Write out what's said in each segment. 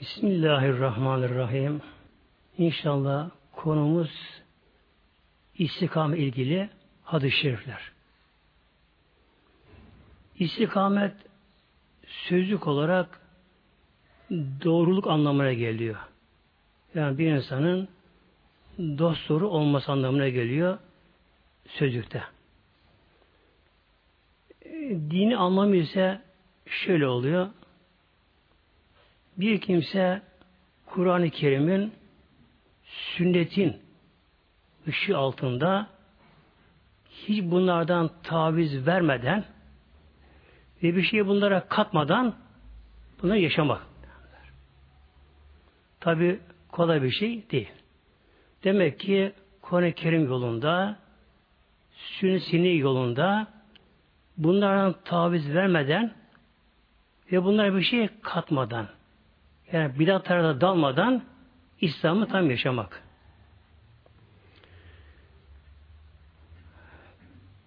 Bismillahirrahmanirrahim. İnşallah konumuz istikam ilgili hadis-i şerifler. İstikamet sözlük olarak doğruluk anlamına geliyor. Yani bir insanın dost doğru olması anlamına geliyor sözlükte. Dini anlamı ise şöyle oluyor. Bir kimse Kur'an-ı Kerim'in sünnetin ışığı altında hiç bunlardan taviz vermeden ve bir şey bunlara katmadan bunu yaşamak. Tabi kolay bir şey değil. Demek ki Kur'an-ı Kerim yolunda, sünnet yolunda bunlardan taviz vermeden ve bunlara bir şey katmadan yani bidatlara da dalmadan İslam'ı tam yaşamak.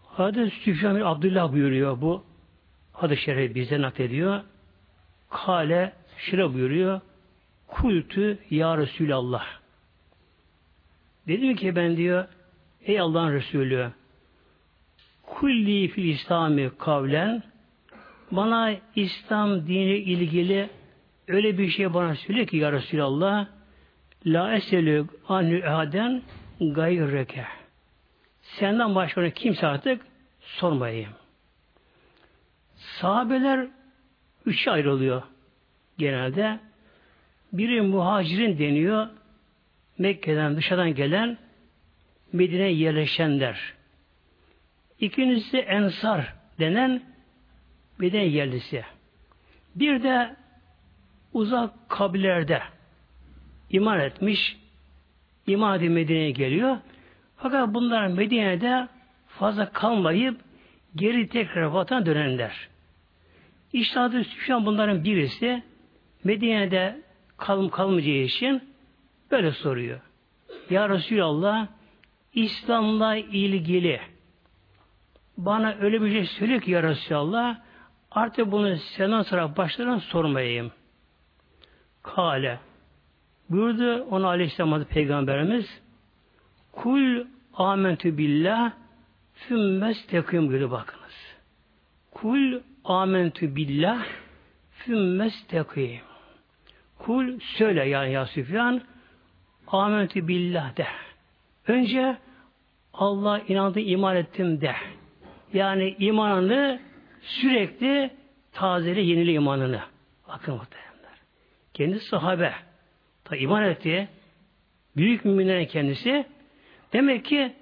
Hadis Süfyan Abdullah buyuruyor bu hadis şerif bize naklediyor. Kale şire buyuruyor. Kultü ya Resulallah. Dedim ki ben diyor ey Allah'ın Resulü kulli fil İslami kavlen bana İslam dini ilgili öyle bir şey bana söyle ki ya Resulallah la eselü anü ehaden gayreke senden başka kimse artık sormayayım. Sahabeler üçe ayrılıyor genelde. Biri muhacirin deniyor. Mekke'den dışarıdan gelen Medine'ye yerleşenler. İkincisi ensar denen Medine yerlisi. Bir de uzak kabilelerde iman etmiş, iman edip Medine'ye geliyor. Fakat bunlar Medine'de fazla kalmayıp geri tekrar vatan dönenler. İşte adı Süfyan bunların birisi Medine'de kalım kalmayacağı için böyle soruyor. Ya Resulallah İslam'la ilgili bana öyle bir şey söyle ki ya Resulallah artık bunu senden sonra başlarına sormayayım. Kale. Buyurdu ona aleyhisselam adı peygamberimiz Kul amentü billah fümmes tekim buyurdu bakınız. Kul amentü billah fümmes tekim. Kul söyle yani ya Süfyan amentü billah de. Önce Allah inandı iman ettim de. Yani imanını sürekli tazele yenili imanını. Bakın muhtemelen. Kendi sahabe. Ta iman etti. Büyük müminlerin kendisi. Demek ki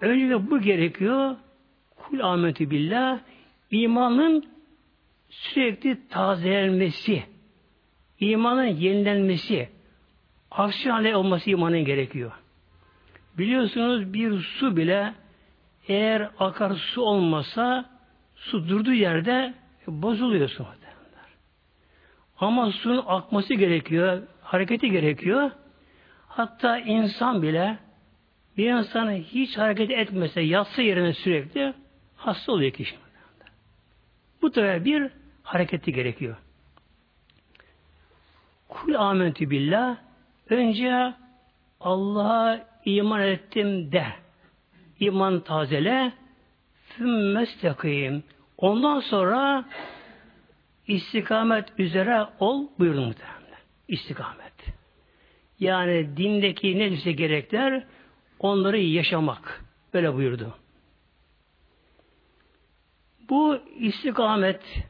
önce bu gerekiyor. Kul ahmetü billah imanın sürekli tazelenmesi, imanın yenilenmesi, aksi hale olması imanın gerekiyor. Biliyorsunuz bir su bile eğer akar su olmasa su durduğu yerde bozuluyor su. Ama suyun akması gerekiyor, hareketi gerekiyor. Hatta insan bile bir insan hiç hareket etmese, yatsa yerine sürekli hasta oluyor kişi. Bu da bir hareketi gerekiyor. Kul amentü billah önce Allah'a iman ettim de iman tazele fümmestekîm ondan sonra istikamet üzere ol buyurdu muhtemelen. İstikamet. Yani dindeki ne neyse gerekler onları yaşamak. Böyle buyurdu. Bu istikamet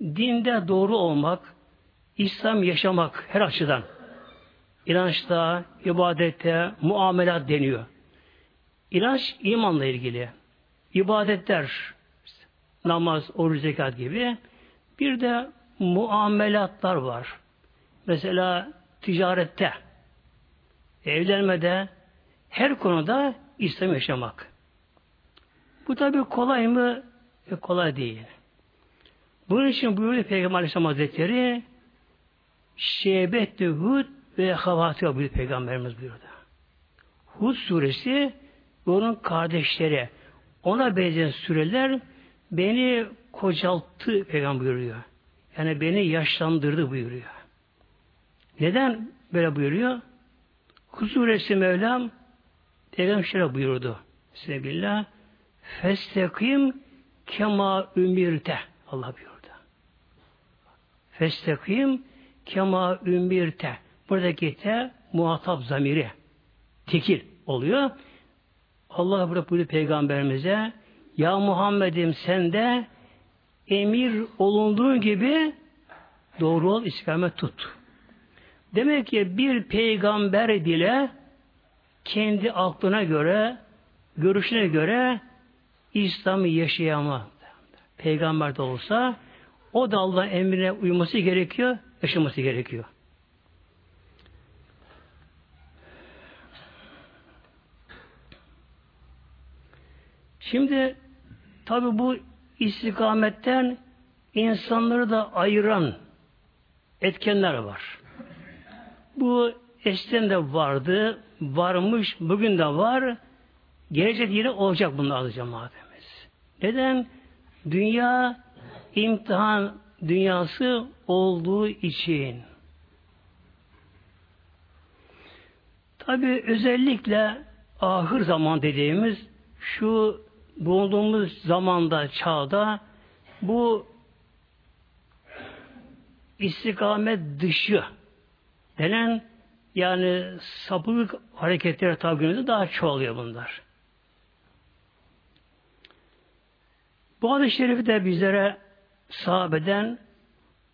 dinde doğru olmak, İslam yaşamak her açıdan. İnançta, ibadette, muamelat deniyor. İnanç imanla ilgili. İbadetler, namaz, oruç, zekat gibi bir de muamelatlar var. Mesela ticarette, evlenmede, her konuda İslam yaşamak. Bu tabi kolay mı? E, kolay değil. Bunun için buyurdu Peygamber Aleyhisselam Hazretleri Şebettü Hud ve Havati buyurdu Peygamberimiz buyurdu. Hud suresi onun kardeşleri ona benzeyen süreler beni kocalttı peygamber buyuruyor. Yani beni yaşlandırdı buyuruyor. Neden böyle buyuruyor? Huzuresi Mevlam Peygamber şöyle buyurdu. Sebillah Festekim kema ümirte Allah buyurdu. Festekim kema ümirte buradaki te muhatap zamiri tekil oluyor. Allah burada buyurdu peygamberimize Ya Muhammed'im sen de emir olunduğu gibi doğru ol, istikamet tut. Demek ki bir peygamber bile kendi aklına göre, görüşüne göre İslam'ı yaşayamaz. Peygamber de olsa o da Allah'ın emrine uyması gerekiyor, yaşaması gerekiyor. Şimdi tabi bu istikametten insanları da ayıran etkenler var. Bu eskiden de vardı, varmış, bugün de var. Gelecek yine olacak bunlar adı cemaatimiz. Neden? Dünya imtihan dünyası olduğu için. Tabi özellikle ahır zaman dediğimiz şu bulunduğumuz zamanda, çağda bu istikamet dışı denen yani sapılık hareketleri tabi daha çoğalıyor bunlar. Bu hadis-i şerifi de bizlere sahabeden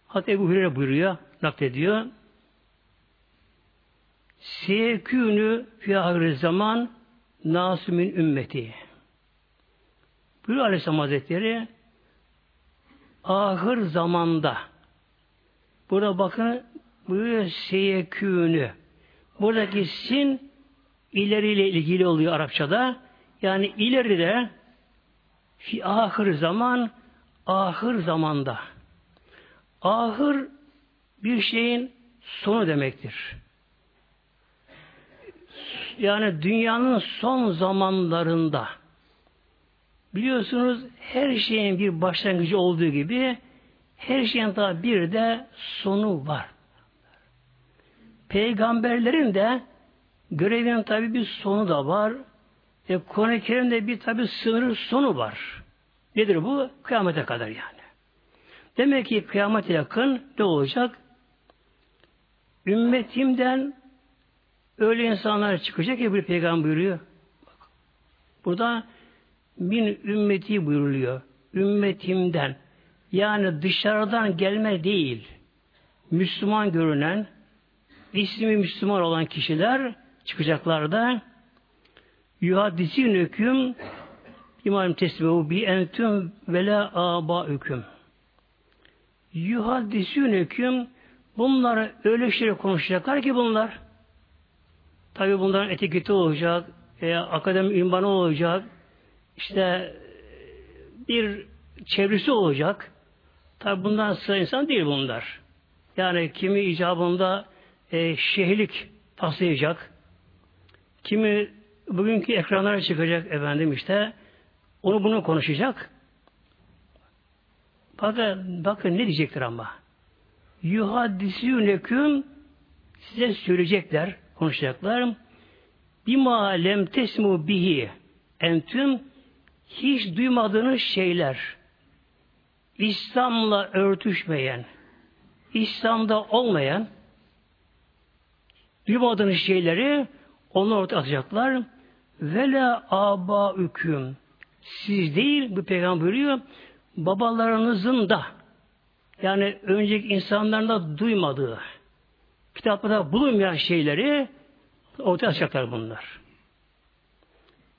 Hatta Ebu Hureyre buyuruyor, naklediyor. Seyekûnü fi ahir zaman nasümün ümmeti. Buyuruyor Aleyhisselam Hazretleri ahir zamanda burada bakın buyuruyor seyekûnü buradaki sin ileriyle ilgili oluyor Arapçada. Yani ileride fi ahir zaman ahir zamanda ahir bir şeyin sonu demektir. Yani dünyanın son zamanlarında biliyorsunuz her şeyin bir başlangıcı olduğu gibi her şeyin daha bir de sonu var. Peygamberlerin de görevinin tabi bir sonu da var. E, Kur'an-ı Kerim'de bir tabi sınırı sonu var. Nedir bu? Kıyamete kadar yani. Demek ki kıyamete yakın ne olacak? Ümmetimden öyle insanlar çıkacak ki bir peygamber buyuruyor. Burada bin ümmeti buyuruluyor. Ümmetimden. Yani dışarıdan gelme değil. Müslüman görünen, ismi Müslüman olan kişiler çıkacaklar da yuhadisin hüküm İmam tesbihu bi entüm ve la aba hüküm. Yuhadisün hüküm bunları öyle şeyler konuşacaklar ki bunlar tabi bunların etiketi olacak e, akademi ünvanı olacak işte bir çevresi olacak tabi bundan sıra insan değil bunlar yani kimi icabında e, şehirlik taslayacak kimi bugünkü ekranlara çıkacak efendim işte onu bunu konuşacak. Bakın, bakın ne diyecektir ama. Yuhaddisûneküm size söyleyecekler, konuşacaklar. Bima lem tesmu bihi entüm hiç duymadığınız şeyler İslam'la örtüşmeyen İslam'da olmayan duymadığınız şeyleri onu ortaya atacaklar. Vela aba hüküm siz değil bu peygamber buyuruyor babalarınızın da yani önceki insanların da duymadığı kitaplarda bulunmayan şeyleri ortaya açacaklar bunlar.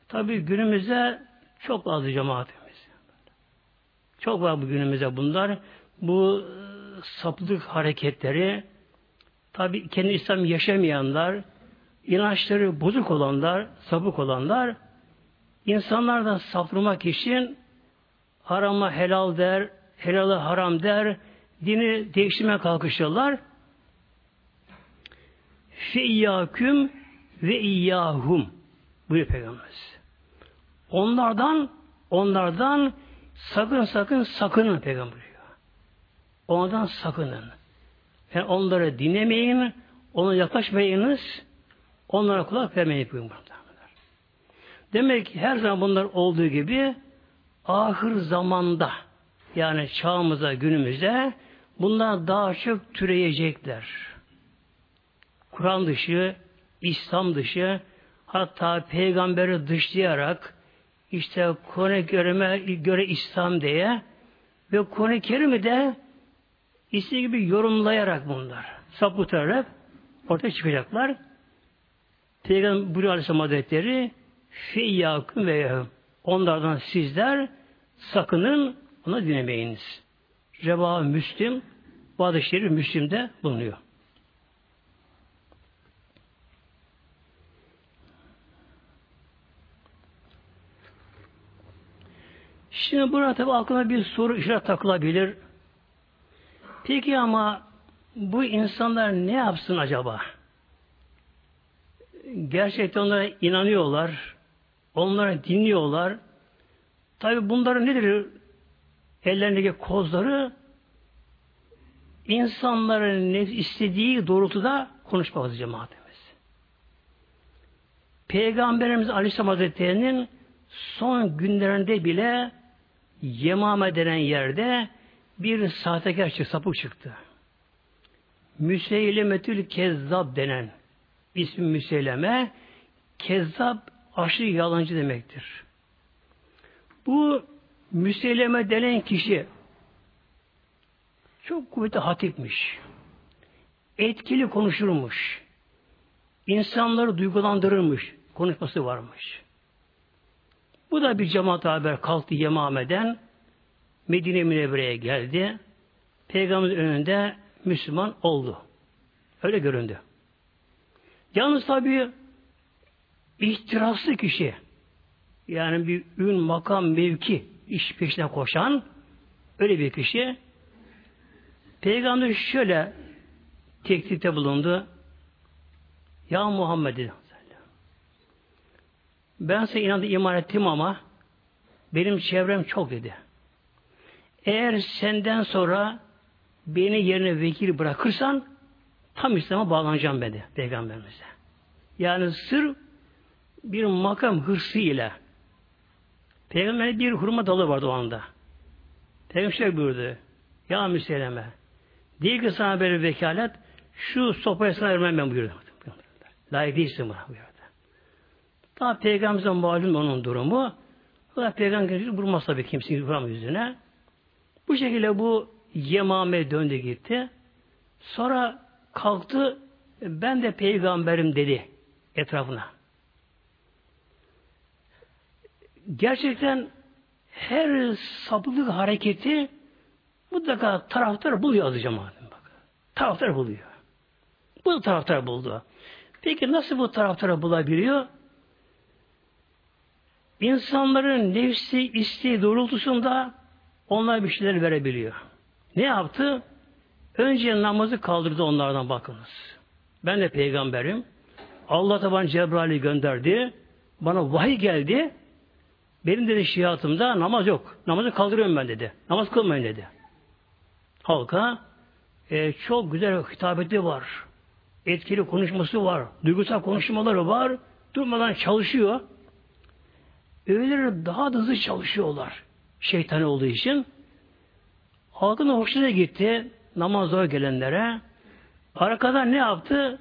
Tabi günümüzde çok fazla cemaatimiz. Çok var bu günümüzde bunlar. Bu e, saplık hareketleri tabi kendi İslam yaşamayanlar inançları bozuk olanlar, sapık olanlar İnsanlardan saptırmak için harama helal der, helalı haram der, dini değiştirmeye kalkışırlar. Fe iyyâküm ve iyyâhum buyuruyor Peygamberimiz. Onlardan onlardan sakın sakın sakının Peygamber diyor. Onlardan sakının. Yani onları dinlemeyin, ona yaklaşmayınız, onlara kulak vermeyin buyurun. Demek ki her zaman bunlar olduğu gibi ahir zamanda yani çağımıza, günümüzde bunlar daha çok türeyecekler. Kur'an dışı, İslam dışı, hatta peygamberi dışlayarak işte Kur'an-ı göre İslam diye ve Kur'an-ı Kerim'i de istediği gibi yorumlayarak bunlar sapıtarak ortaya çıkacaklar. Peygamber buyuruyor Aleyhisselam Hazretleri fiyyâküm ve. Onlardan sizler sakının ona dinlemeyiniz. Reva Müslim, bazı şerif Müslim'de bulunuyor. Şimdi burada tabi aklına bir soru işaret takılabilir. Peki ama bu insanlar ne yapsın acaba? Gerçekten onlara inanıyorlar. Onlara dinliyorlar. Tabi bunların nedir? Ellerindeki kozları insanların ne istediği doğrultuda konuşmak cemaatimiz. Peygamberimiz Aleyhisselam Hazretleri'nin son günlerinde bile Yemame denen yerde bir sahtekar çıktı, sapık çıktı. Müseylemetül Kezzab denen ismi Müseyleme Kezzab aşırı yalancı demektir. Bu Müseyleme denen kişi çok kuvvetli hatipmiş. Etkili konuşurmuş. İnsanları duygulandırırmış. Konuşması varmış. Bu da bir cemaat haber kalktı Yemame'den Medine Münevvere'ye geldi. Peygamber önünde Müslüman oldu. Öyle göründü. Yalnız tabi ihtiraslı kişi yani bir ün, makam, mevki iş peşine koşan öyle bir kişi Peygamber şöyle teklifte bulundu. Ya Muhammed. Ben size inandı iman ettim ama benim çevrem çok dedi. Eğer senden sonra beni yerine vekil bırakırsan tam İslam'a bağlanacağım dedi Peygamberimize. Yani sır bir makam hırsı ile Peygamber'e bir hurma dalı vardı o anda. Peygamber şöyle buyurdu. Ya Müseyleme değil ki sana böyle vekalet şu sopaya sana vermem ben buyurdu. Layık değilsin buna buyurdu. Daha Peygamber'e malum onun durumu. Fakat Peygamber vurmaz tabii kimseyi vuramaz yüzüne. Bu şekilde bu Yemame döndü gitti. Sonra kalktı ben de peygamberim dedi etrafına. Gerçekten her sapıklık hareketi mutlaka taraftar buluyor adı cemaatin bak. Taraftar buluyor. Bu taraftar buldu. Peki nasıl bu taraftarı bulabiliyor? İnsanların nefsi isteği doğrultusunda onlar bir şeyler verebiliyor. Ne yaptı? Önce namazı kaldırdı onlardan bakınız. Ben de peygamberim. Allah da bana Cebrail'i gönderdi. Bana vahiy geldi. Benim dedi şiatımda namaz yok. Namazı kaldırıyorum ben dedi. Namaz kılmayın dedi. Halka e, çok güzel hitabeti var. Etkili konuşması var. Duygusal konuşmaları var. Durmadan çalışıyor. Öyleleri daha da hızlı çalışıyorlar. Şeytan olduğu için. Halkın hoşuna gitti namazlara gelenlere. Arkadan ne yaptı?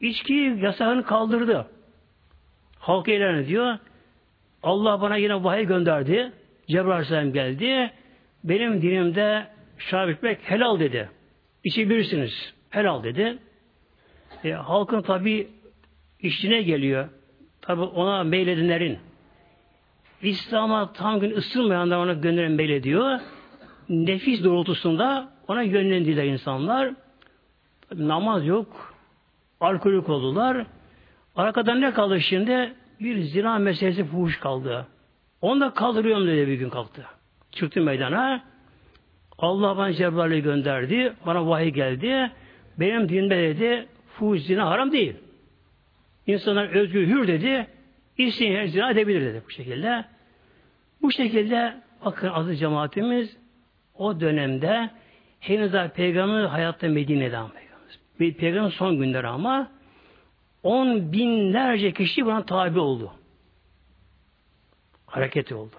İçki yasağını kaldırdı. Halk ilan ediyor. Allah bana yine vahiy gönderdi. Cebrail Aleyhisselam geldi. Benim dinimde şarap içmek helal dedi. İçebilirsiniz. Helal dedi. E, halkın tabi işine geliyor. Tabi ona meyledenlerin İslam'a tam gün ısınmayanlar ona gönlüne meylediyor. Nefis doğrultusunda ona yönlendiler insanlar. Namaz yok. Alkolik oldular. Arkadan ne kaldı şimdi? Bir zina meselesi fuhuş kaldı. Onu da kaldırıyorum dedi bir gün kalktı. Çıktı meydana. Allah bana Cebrail'i gönderdi. Bana vahiy geldi. Benim dinimde dedi fuhuş zina haram değil. İnsanlar özgür hür dedi. İsteyen her zina edebilir dedi bu şekilde. Bu şekilde bakın azı cemaatimiz o dönemde henüz daha peygamber hayatta Medine'de peygamber. Bir peygamber son günleri ama on binlerce kişi buna tabi oldu. Hareketi oldu.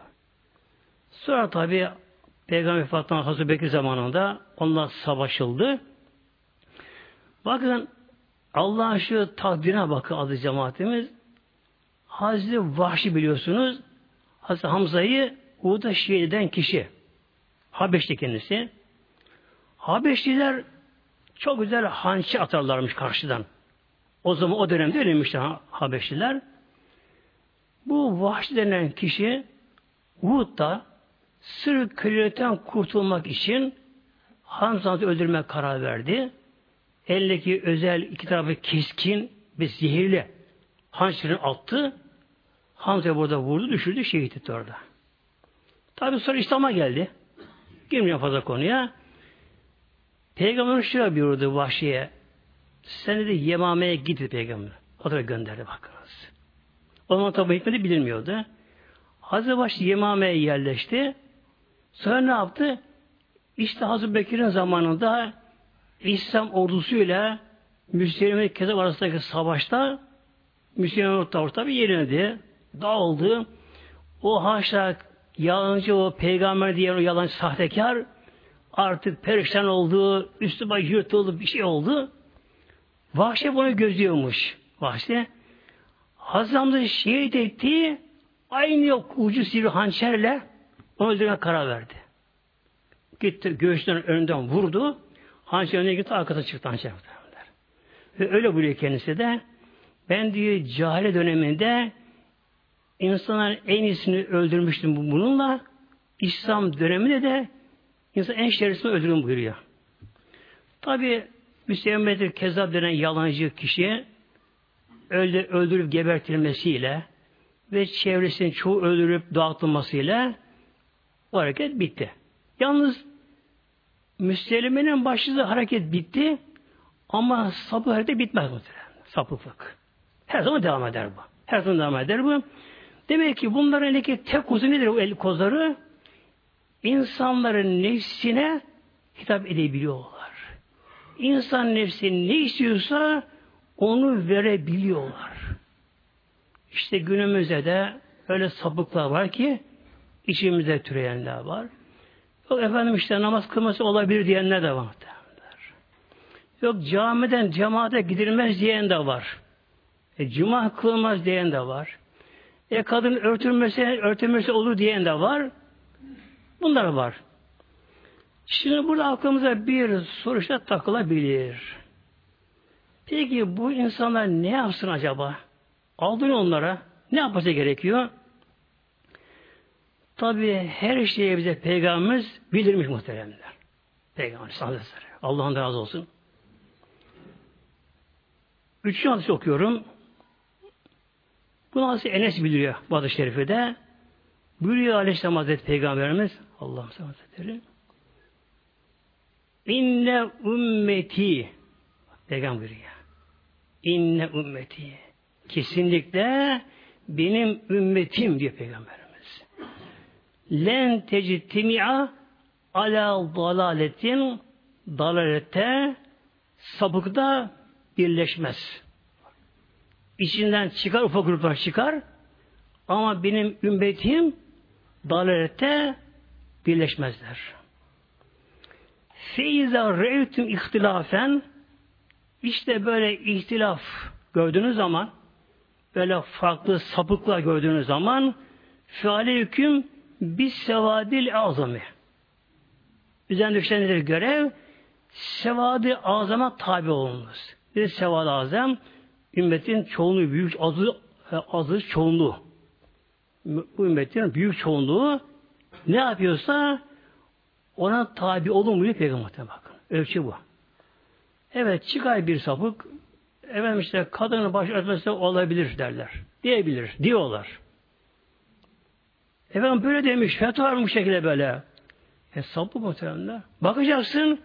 Sonra tabi Peygamber vefatından Hazreti Bekir zamanında onunla savaşıldı. Bakın Allah'ın şu takdirine bakın adı cemaatimiz. Hazreti Vahşi biliyorsunuz Hazreti Hamza'yı Uhud'a şehit eden kişi. Habeşli kendisi. Habeşliler çok güzel hançı atarlarmış karşıdan. O zaman o dönemde öyleymişti Habeşliler. Bu Vahşi denen kişi Uhud'da sırf kölelikten kurtulmak için Hamza'yı öldürmeye karar verdi. Eldeki özel iki tarafı keskin ve zehirli hançerini attı. Hamza burada vurdu, düşürdü, şehit etti orada. Tabi sonra İslam'a geldi. Girmiyor fazla konuya. Peygamber şöyle buyurdu Vahşi'ye. Sen dedi Yemame'ye git peygamber. O da gönderdi bakınız. O zaman tabi hikmeti bilinmiyordu. Hazreti Vahşi Yemame'ye yerleşti. Sonra ne yaptı? İşte Hazreti Bekir'in zamanında İslam ordusuyla Müslüman Kezab arasındaki savaşta Müslüman orta tabi yenildi. Dağıldı. O haşa yalancı o peygamber diyen o yalancı sahtekar artık perişan oldu, üstü başı yırtıldı, bir şey oldu. Vahşi bunu gözlüyormuş. Vahşi Hazreti Hamza'yı şehit etti, aynı ucu sivri hançerle onu öldürmeye karar verdi. Gitti göğüslerin önünden vurdu. Hançer önüne gitti arkada çıktı hançer. Ve öyle buyuruyor kendisi de ben diyor cahile döneminde insanların en iyisini öldürmüştüm bununla. İslam döneminde de insan en şerefsizini öldürün buyuruyor. Tabi Müslümandır kezzap denen yalancı kişiye öldü, öldürüp gebertilmesiyle ve çevresinin çoğu öldürüp dağıtılmasıyla o hareket bitti. Yalnız Müslümanın başladığı hareket bitti ama sapı hareket bitmez muhtemelen. Sapıklık. Her zaman devam eder bu. Her zaman devam eder bu. Demek ki bunların elindeki tek kozu nedir o el kozları? İnsanların nefsine hitap edebiliyorlar. İnsan nefsi ne istiyorsa onu verebiliyorlar. İşte günümüzde de öyle sapıklar var ki içimizde türeyenler var. Yok efendim işte namaz kılması olabilir diyenler de var. Yok camiden cemaate gidilmez diyen de var. E, cuma kılmaz diyen de var. E kadın örtülmesi, örtülmesi olur diyen de var. Bunlar var. Şimdi burada aklımıza bir soru işte takılabilir. Peki bu insanlar ne yapsın acaba? Aldın onlara. Ne yapması gerekiyor? Tabi her şeye bize Peygamberimiz bildirmiş muhteremler. Peygamber Hazretleri. Allah'ın razı olsun. Üçüncü hadis okuyorum. Bunu Hazreti Enes bildiriyor bu hadis-i şerifede. Buyuruyor Aleyhisselam Hazreti Peygamberimiz Allah'ım Hazretleri İnne ümmeti Peygamber buyuruyor. İnne ümmeti kesinlikle benim ümmetim diyor Peygamberimiz. Len tecittimia ala dalaletin dalalette sapıkta birleşmez. İçinden çıkar, ufak gruplar çıkar. Ama benim ümmetim dalalette birleşmezler. Feiza reytüm ihtilafen işte böyle ihtilaf gördüğünüz zaman böyle farklı sapıklar gördüğünüz zaman fiale hüküm bis sevadil azami. Üzerinde düşen nedir görev? Sevadi azama tabi olunuz. Bir sevad azam ümmetin çoğunluğu büyük azı azı çoğunluğu bu ümmetin büyük çoğunluğu ne yapıyorsa ona tabi olun diyor peygamber bakın. Ölçü bu. Evet çıkar bir sapık efendim işte kadının baş örtmesi olabilir derler. Diyebilir. Diyorlar. Efendim böyle demiş. Fetva var bu şekilde böyle. E sapık muhtemelen. Bakacaksın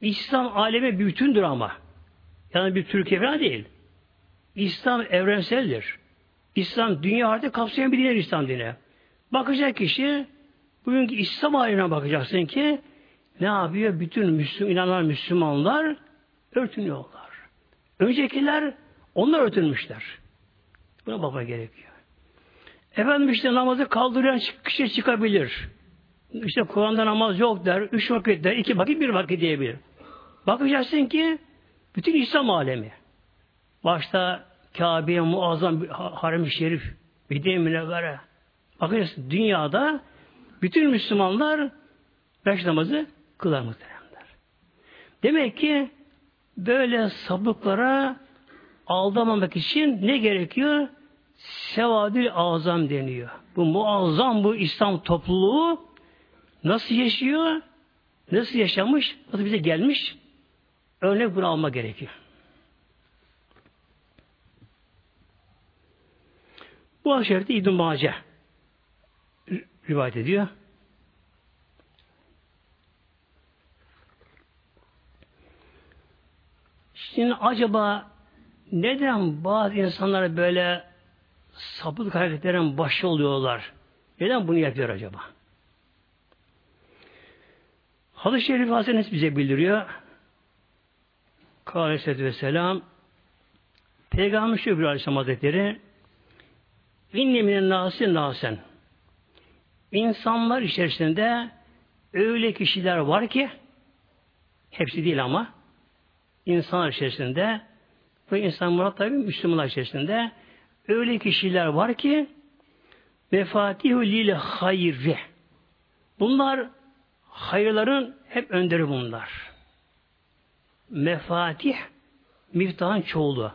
İslam alemi bütündür ama. Yani bir Türkiye falan değil. İslam evrenseldir. İslam dünya artık kapsayan bir dinler İslam dini. Bakacak kişi bugünkü İslam alemine bakacaksın ki ne yapıyor? Bütün Müslüman, inanan Müslümanlar Örtünüyorlar. Öncekiler onlar örtülmüşler. Buna baba gerekiyor. Efendim işte namazı kaldıran kişi çıkabilir. İşte Kur'an'da namaz yok der, üç vakit der, iki vakit bir vakit diyebilir. Bakacaksın ki bütün İslam alemi. Başta Kabe'ye muazzam harem-i şerif, Medine Münevvere. Bakacaksın dünyada bütün Müslümanlar beş namazı kılar muhteremler. Demek ki böyle sabıklara aldamamak için ne gerekiyor? Sevadül azam deniyor. Bu muazzam bu İslam topluluğu nasıl yaşıyor? Nasıl yaşamış? Nasıl bize gelmiş? Örnek bunu alma gerekiyor. Bu aşeride İbn Mace rivayet ediyor. Şimdi acaba neden bazı insanlar böyle sapık hareketlerin başı oluyorlar? Neden bunu yapıyor acaba? Hadis-i Şerif Hazretleri bize bildiriyor. Aleyhisselatü Vesselam Peygamber Şükrü Aleyhisselam Hazretleri İnne minen nasi nasen İnsanlar içerisinde öyle kişiler var ki hepsi değil ama insanlar içerisinde ve insan murat tabi Müslümanlar içerisinde öyle kişiler var ki vefatihü lil hayri bunlar hayırların hep önderi bunlar. Mefatih miftahın çoğulu.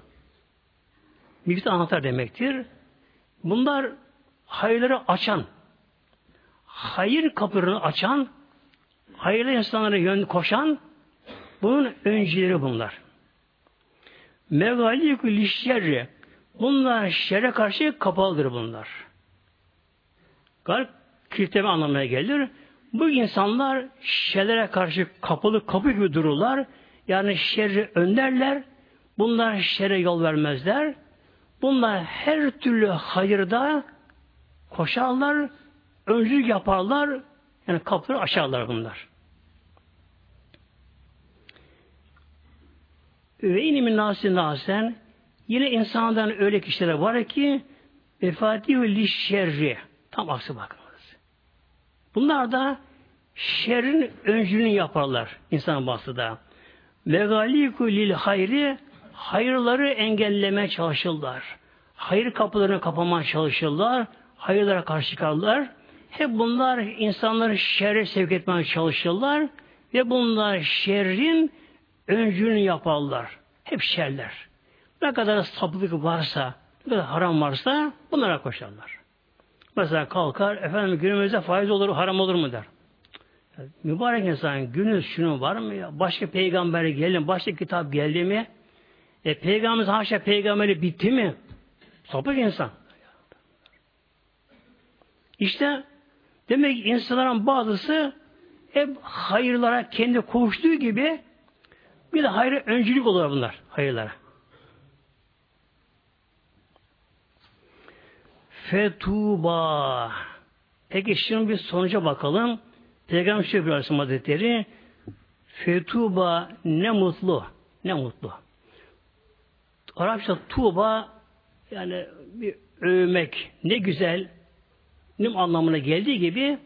Miftah anahtar demektir. Bunlar hayırları açan, hayır kapılarını açan, hayırlı insanlara yön koşan, bunun öncüleri bunlar. Megalikü lişşerri, bunlar şere karşı kapalıdır bunlar. Kalp kilitleme anlamına gelir. Bu insanlar şerlere karşı kapalı kapı gibi dururlar. Yani şerri önderler. Bunlar şere yol vermezler. Bunlar her türlü hayırda koşarlar, öncülük yaparlar, yani kapıları açarlar bunlar. Ve inimin nasi nasen yine insandan öyle kişiler var ki vefatihü li şerri tam aksi bakınız. Bunlar da şerrin öncülüğünü yaparlar insan bahsıda. Ve galiku lil hayri hayırları engelleme çalışırlar. Hayır kapılarını kapamaya çalışırlar. Hayırlara karşı çıkarlar. Hep bunlar insanları şerre sevk etmeye çalışırlar. Ve bunlar şerrin öncülüğünü yaparlar. Hep şerler. Ne kadar sapıklık varsa, ne kadar haram varsa bunlara koşarlar. Mesela kalkar, efendim günümüzde faiz olur, haram olur mu der. Mübarek insan günün şunu var mı ya? Başka peygamber geldi Başka kitap geldi mi? E peygamberimiz haşa peygamberi bitti mi? Sapık insan. İşte demek ki insanların bazısı hep hayırlara kendi koştuğu gibi bir de hayır öncülük oluyor bunlar hayırlara. Fetuba. Peki şimdi bir sonuca bakalım. Peygamber Şükrü Aleyhisselam Hazretleri Fetuba ne mutlu. Ne mutlu. Arapça tuğba yani bir övmek ne güzel ne anlamına geldiği gibi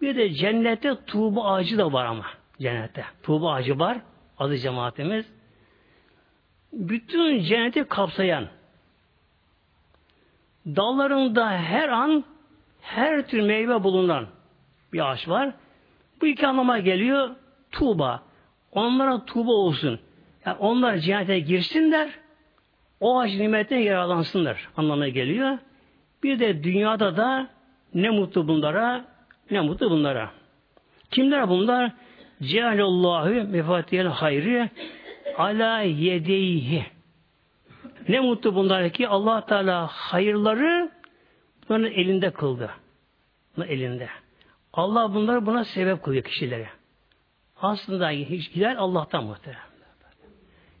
bir de cennette tuğba ağacı da var ama cennette. Tuğba ağacı var. Adı cemaatimiz. Bütün cenneti kapsayan dallarında her an her tür meyve bulunan bir ağaç var. Bu iki anlama geliyor. Tuğba. Onlara tuğba olsun. Yani onlar cennete girsinler o ağaç nimetine yararlansınlar anlamına geliyor. Bir de dünyada da ne mutlu bunlara, ne mutlu bunlara. Kimler bunlar? Cealallahu mefatiyel hayri ala yedeyhi. Ne mutlu bunlar ki allah Teala hayırları bunların elinde kıldı. Bunların elinde. Allah bunları buna sebep kılıyor kişilere. Aslında hiç gider Allah'tan muhterem.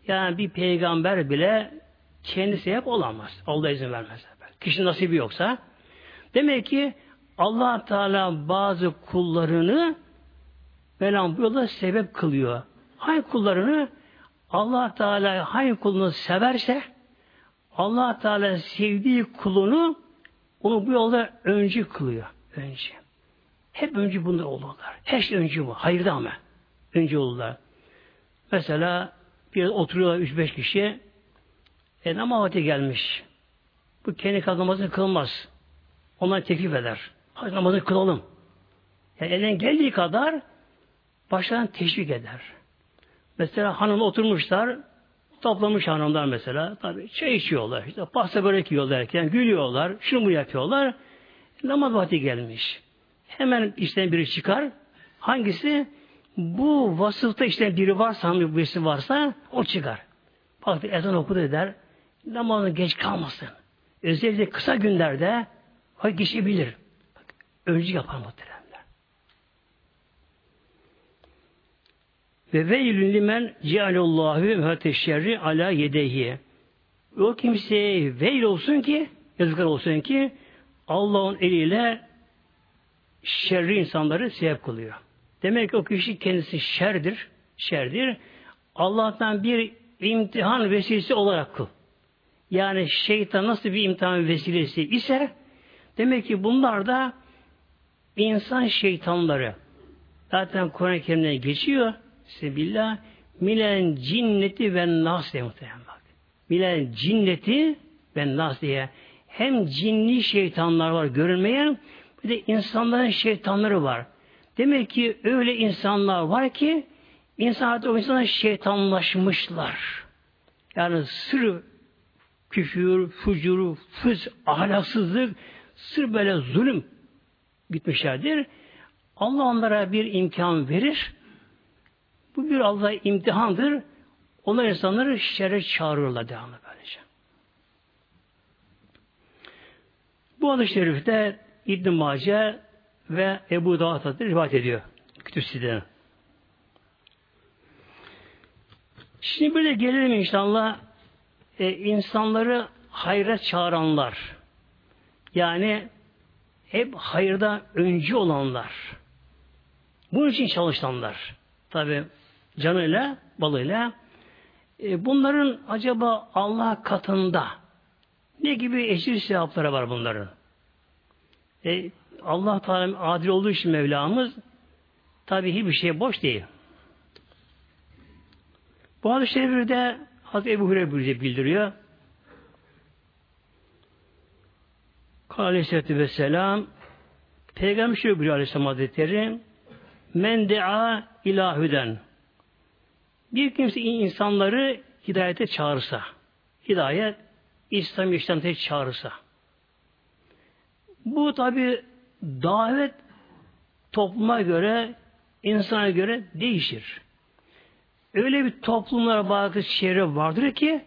Yani bir peygamber bile kendisi hep olamaz. Allah izin vermez. Kişi nasibi yoksa. Demek ki allah Teala bazı kullarını Mevlam bu yolda sebep kılıyor. Hangi kullarını? Allah Teala hangi kulunu severse Allah Teala sevdiği kulunu onu bu yolda öncü kılıyor. Önce. Hep öncü bunlar olurlar. Her şey öncü bu. Hayırda ama. Öncü olurlar. Mesela bir oturuyorlar üç beş kişi e, namaz gelmiş. Bu kendi namazını kılmaz. Onlar teklif eder. Hadi namazını kılalım. Yani elinden geldiği kadar başlarından teşvik eder. Mesela hanım oturmuşlar, toplamış hanımlar mesela. Tabii çay içiyorlar, işte pasta börek yiyorlar gülüyorlar, şunu mu yapıyorlar. Namaz vakti gelmiş. Hemen işten biri çıkar. Hangisi? Bu vasıfta işte biri varsa, hanım birisi varsa o çıkar. Baktı ezan okudu der. Namazını geç kalmasın. Özellikle kısa günlerde hayır kişi bilir. Öncü yapar muhtemelen. Ve veylün limen cealallahu müheteşşerri ala yedehi. O kimseye veil olsun ki, yazıklar olsun ki Allah'ın eliyle şerri insanları sebep kılıyor. Demek ki o kişi kendisi şerdir, şerdir. Allah'tan bir imtihan vesilesi olarak kıl. Yani şeytan nasıl bir imtihan vesilesi ise demek ki bunlar da insan şeytanları. Zaten Kur'an-ı Kerim'den geçiyor. Sebillah milen cinneti ve nas diye muhtemelen bak. Milen cinneti ve nas diye hem cinli şeytanlar var görünmeyen bir de insanların şeytanları var. Demek ki öyle insanlar var ki insan o insanlar şeytanlaşmışlar. Yani sır küfür, fucur, fıs, ahlaksızlık, sır böyle zulüm gitmişlerdir. Allah onlara bir imkan verir. Bu bir Allah imtihandır. Onlar insanları şerre çağırıyorlar devamlı böylece. Bu adı şerifte İbn Mace ve Ebu Dağıt rivayet ediyor. Kütüpsü'den. Şimdi böyle gelelim inşallah e, insanları hayra çağıranlar. Yani hep hayırda öncü olanlar. Bunun için çalışanlar. Tabi canıyla, balıyla. E, bunların acaba Allah katında ne gibi eşit sevapları var bunların? E, Allah Teala adil olduğu için Mevlamız tabi hiçbir şey boş değil. Bu hadis-i şerifte Hazreti Ebu Hureyre bildiriyor. Aleyhisselatü Vesselam Peygamber şöyle buyuruyor Aleyhisselam Hazretleri Men dea ilahüden bir kimse insanları hidayete çağırsa, hidayet, İslam işlemte çağırsa. Bu tabi davet topluma göre, insana göre değişir. Öyle bir toplumlara bazı çevre vardır ki,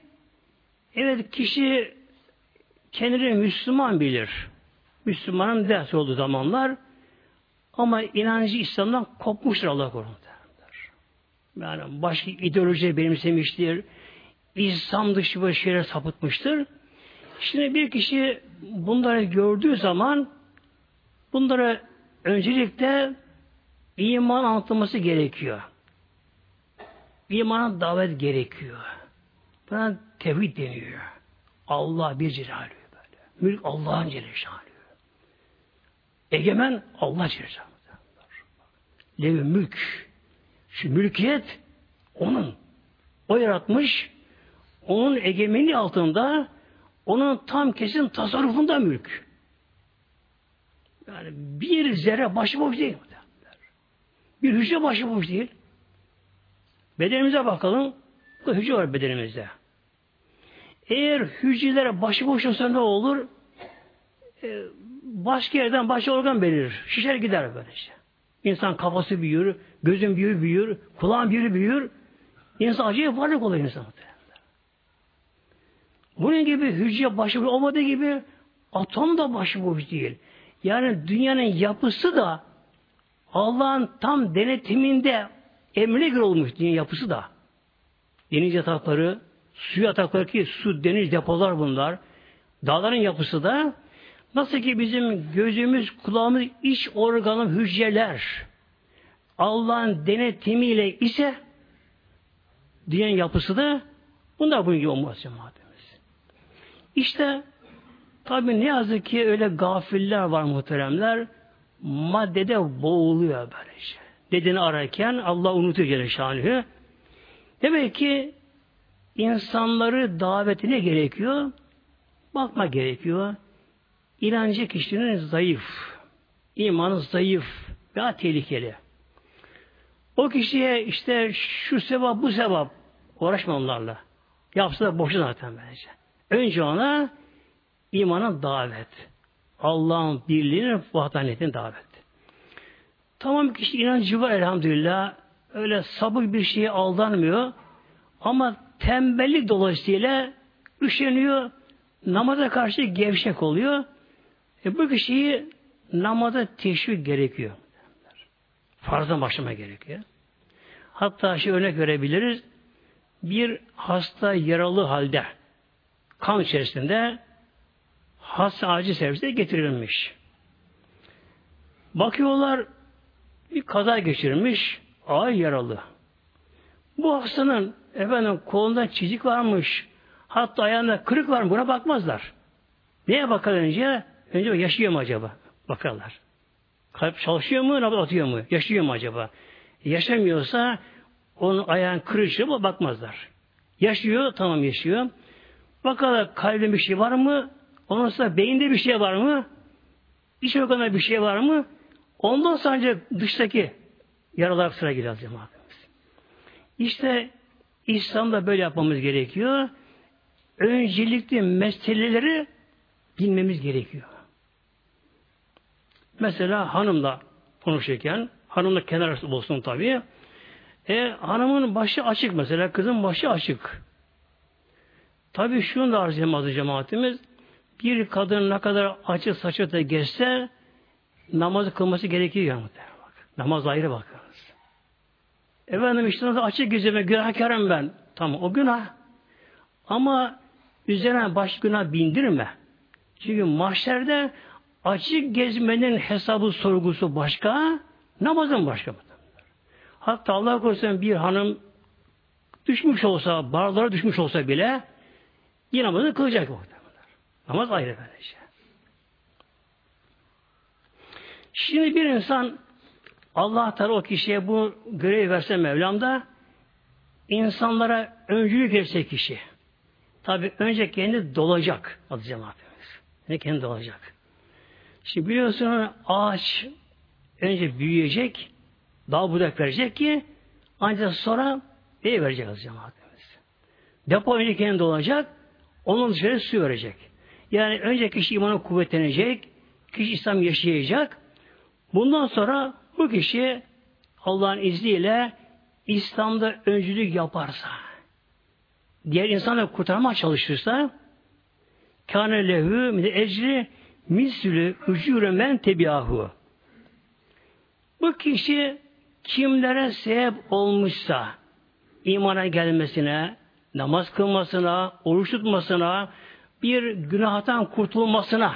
evet kişi kendini Müslüman bilir. Müslümanın ders olduğu zamanlar ama inancı İslam'dan kopmuştur Allah korusun. Yani başka ideoloji benimsemiştir. İslam dışı bir şeyler sapıtmıştır. Şimdi bir kişi bunları gördüğü zaman bunlara öncelikle iman anlatılması gerekiyor. İmana davet gerekiyor. Buna tevhid deniyor. Allah bir celalü böyle. Mülk Allah'ın celalü. Egemen Allah celalü. Lev mülk. Şu mülkiyet onun. O yaratmış, onun egemeni altında, onun tam kesin tasarrufunda mülk. Yani bir zerre başıboş değil. Bir hücre başıboş değil. Bedenimize bakalım. Bu hücre var bedenimizde. Eğer hücrelere başıboş olsa ne olur? Ee, başka yerden başka organ belirir. Şişer gider böyle işte. İnsan kafası büyür, gözün büyür büyür, kulağın büyür büyür. İnsan acayip varlık olur insan. Bunun gibi hücre başıboş olmadığı gibi atom da başıboş değil. Yani dünyanın yapısı da Allah'ın tam denetiminde emrine göre olmuş dünya yapısı da. Deniz yatakları, su yatakları ki su, deniz depolar bunlar. Dağların yapısı da Nasıl ki bizim gözümüz, kulağımız, iç organı hücreler Allah'ın denetimiyle ise diyen yapısı da bunlar bunun gibi olmaz cemaatimiz. İşte tabi ne yazık ki öyle gafiller var muhteremler maddede boğuluyor böylece. Dedeni ararken Allah unutuyor Celle Şanlı'yı. Demek ki insanları davetine gerekiyor. Bakma gerekiyor. İnancı kişinin zayıf. imanı zayıf. Daha tehlikeli. O kişiye işte şu sevap bu sevap uğraşma onlarla. Yapsa da boşu zaten bence. Önce ona imana davet. Allah'ın birliğini, vahdaniyetini davet. Tamam kişi inancı var elhamdülillah. Öyle sabık bir şeye aldanmıyor. Ama tembellik dolayısıyla üşeniyor. Namaza karşı gevşek oluyor. E bu kişiyi namaza teşvik gerekiyor. Farzdan başlama gerekiyor. Hatta şey örnek verebiliriz. Bir hasta yaralı halde kan içerisinde hasta acil servise getirilmiş. Bakıyorlar bir kaza geçirmiş, ağır yaralı. Bu hastanın efendim kolunda çizik varmış, hatta ayağında kırık var mı buna bakmazlar. Neye bakar önce? Önce yaşıyor mu acaba? Bakarlar. Kalp çalışıyor mu, nabız atıyor mu? Yaşıyor mu acaba? Yaşamıyorsa onun ayağın kırışı mı bakmazlar. Yaşıyor, tamam yaşıyor. Bakarlar kalbinde bir şey var mı? Ondan sonra beyinde bir şey var mı? İç organında bir şey var mı? Ondan sonra ancak dıştaki yaralar sıra geliyor cemaatimiz. İşte İslam'da böyle yapmamız gerekiyor. Öncelikli meseleleri bilmemiz gerekiyor. Mesela hanımla konuşurken, hanımla kenar olsun tabii. E, hanımın başı açık mesela, kızın başı açık. Tabii şunu da arz edemez cemaatimiz. Bir kadın ne kadar açık saçı da geçse namazı kılması gerekiyor yani. Bak. Namaz ayrı bakınız. Efendim işte nasıl açık gözüme günahkarım ben. Tamam o günah. Ama üzerine baş günah bindirme. Çünkü mahşerde açık gezmenin hesabı sorgusu başka, namazın başka. Hatta Allah korusun bir hanım düşmüş olsa, barlara düşmüş olsa bile yine namazı kılacak muhtemelen. Namaz ayrı böylece. Şimdi bir insan Allah Teala o kişiye bu görevi verse Mevlam da insanlara öncülük etse kişi. Tabi önce kendi dolacak adı cemaatimiz. Ne kendi dolacak. Şimdi biliyorsunuz ağaç önce büyüyecek, daha budak verecek ki ancak sonra ne verecek adı cemaatimiz. Depo önce kendi dolacak, onun dışarı su verecek. Yani önce kişi imanı kuvvetlenecek, kişi İslam yaşayacak, Bundan sonra bu kişi Allah'ın izniyle İslam'da öncülük yaparsa, diğer insanları kurtarmaya çalışırsa, kâne lehü min ecri mislü ücûre men tebiahu. Bu kişi kimlere sebep olmuşsa, imana gelmesine, namaz kılmasına, oruç tutmasına, bir günahtan kurtulmasına,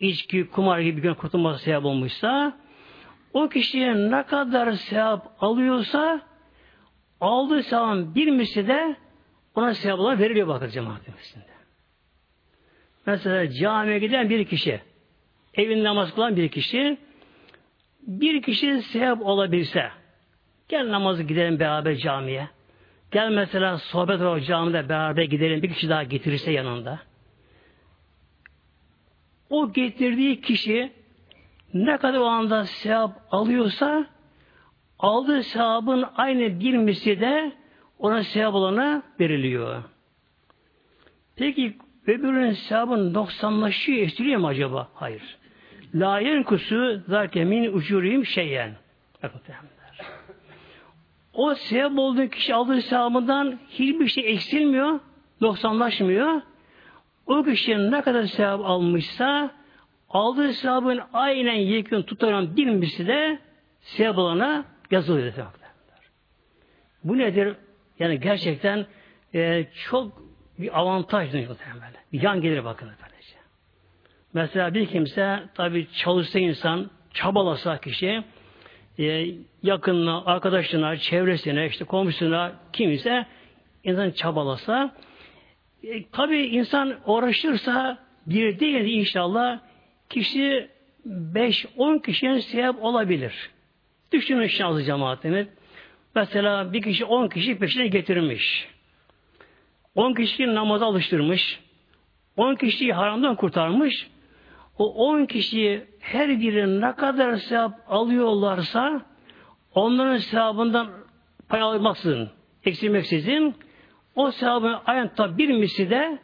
içki, kumar gibi bir kurtulması sebep olmuşsa o kişiye ne kadar sevap alıyorsa aldığı sevabın bir misli de ona sevap olan veriliyor bakın cemaatimizde. Mesela camiye giden bir kişi, evin namaz kılan bir kişi, bir kişi sevap olabilse, gel namazı gidelim beraber camiye. Gel mesela sohbet o camide beraber gidelim, bir kişi daha getirirse yanında o getirdiği kişi ne kadar o anda sevap alıyorsa aldığı sevabın aynı bir misli de ona sevap olana veriliyor. Peki öbürünün sevabın noksanlaşıyor, eksiliyor mu acaba? Hayır. La yenkusu zaten min ucuriyim şeyen. O sevap olduğu kişi aldığı sevabından hiçbir şey eksilmiyor, noksanlaşmıyor. O kişi ne kadar sevap almışsa aldığı sevabın aynen yekün tutaran bir misli de sevap alana yazılıyor. Bu nedir? Yani gerçekten e, çok bir avantaj muhtemelen. Bir yan gelir bakın efendim. Mesela bir kimse tabi çalışsa insan çabalasa kişi e, yakınına, arkadaşına, çevresine, işte komşusuna, kimse insan çabalasa e, tabi insan uğraşırsa bir değil inşallah kişi 5-10 kişinin sebep olabilir. Düşünün şanslı cemaatimiz. Mesela bir kişi 10 kişi peşine getirmiş. 10 kişiyi namaza alıştırmış. 10 kişiyi haramdan kurtarmış. O 10 kişiyi her biri ne kadar sevap alıyorlarsa onların sevabından pay almaksızın, eksilmeksizin o sevabın aynen tabi bir misli de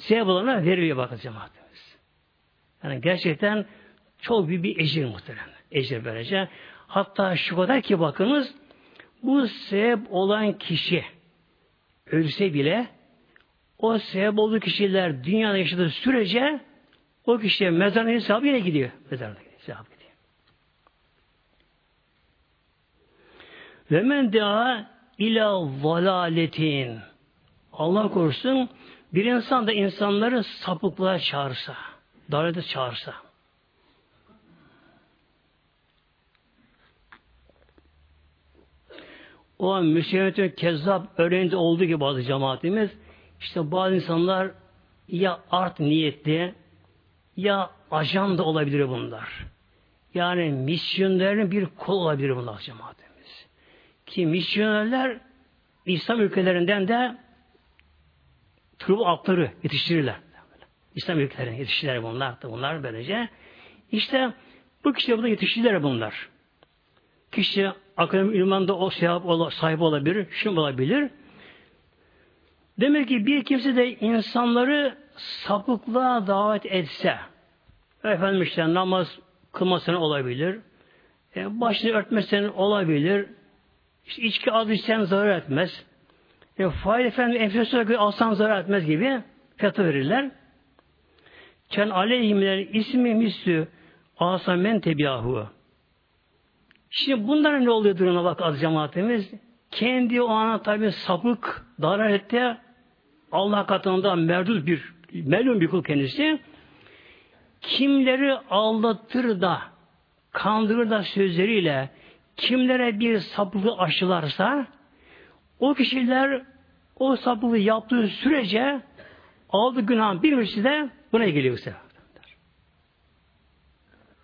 sevap olana veriliyor bakın cemaatimiz. Yani gerçekten çok büyük bir ecir muhtemelen. Ecir böylece. Hatta şu kadar ki bakınız bu sebep olan kişi ölse bile o sebep olduğu kişiler dünyada yaşadığı sürece o kişiye mezarına hesabı yine gidiyor. Mezarına hesabı gidiyor. Ve men dea ila valaletin Allah korusun bir insan da insanları sapıklığa çağırsa, dalalete çağırsa. O an Müslümanetün kezzap örneğinde olduğu gibi bazı cemaatimiz işte bazı insanlar ya art niyetli ya ajan da olabilir bunlar. Yani misyonerlerin bir kol olabilir bunlar cemaatimiz. Ki misyonerler İslam ülkelerinden de trubu atları yetiştirirler. İslam ülkelerine yetiştirirler bunlar da bunlar böylece. İşte bu kişiler burada yetiştirirler bunlar. Kişi akademik ilmanda o sahip olabilir, şun olabilir. Demek ki bir kimse de insanları sapıklığa davet etse, efendim işte namaz kılmasına olabilir, e, başını örtmesine olabilir, işte içki az içsen zarar etmez, e, fail efendim enflasyona göre alsan zarar etmez gibi fiyatı verirler. Ken aleyhimler ismi mislü asamen tebiyahu. Şimdi bunların ne oluyor durumuna bak az cemaatimiz. Kendi o ana tabi sapık, dalalette Allah katında merdut bir, melun bir kul kendisi. Kimleri aldatır da, kandırır da sözleriyle, kimlere bir sapıklığı aşılarsa, o kişiler o sapıklığı yaptığı sürece aldığı günah bir de buna geliyor bu sefer.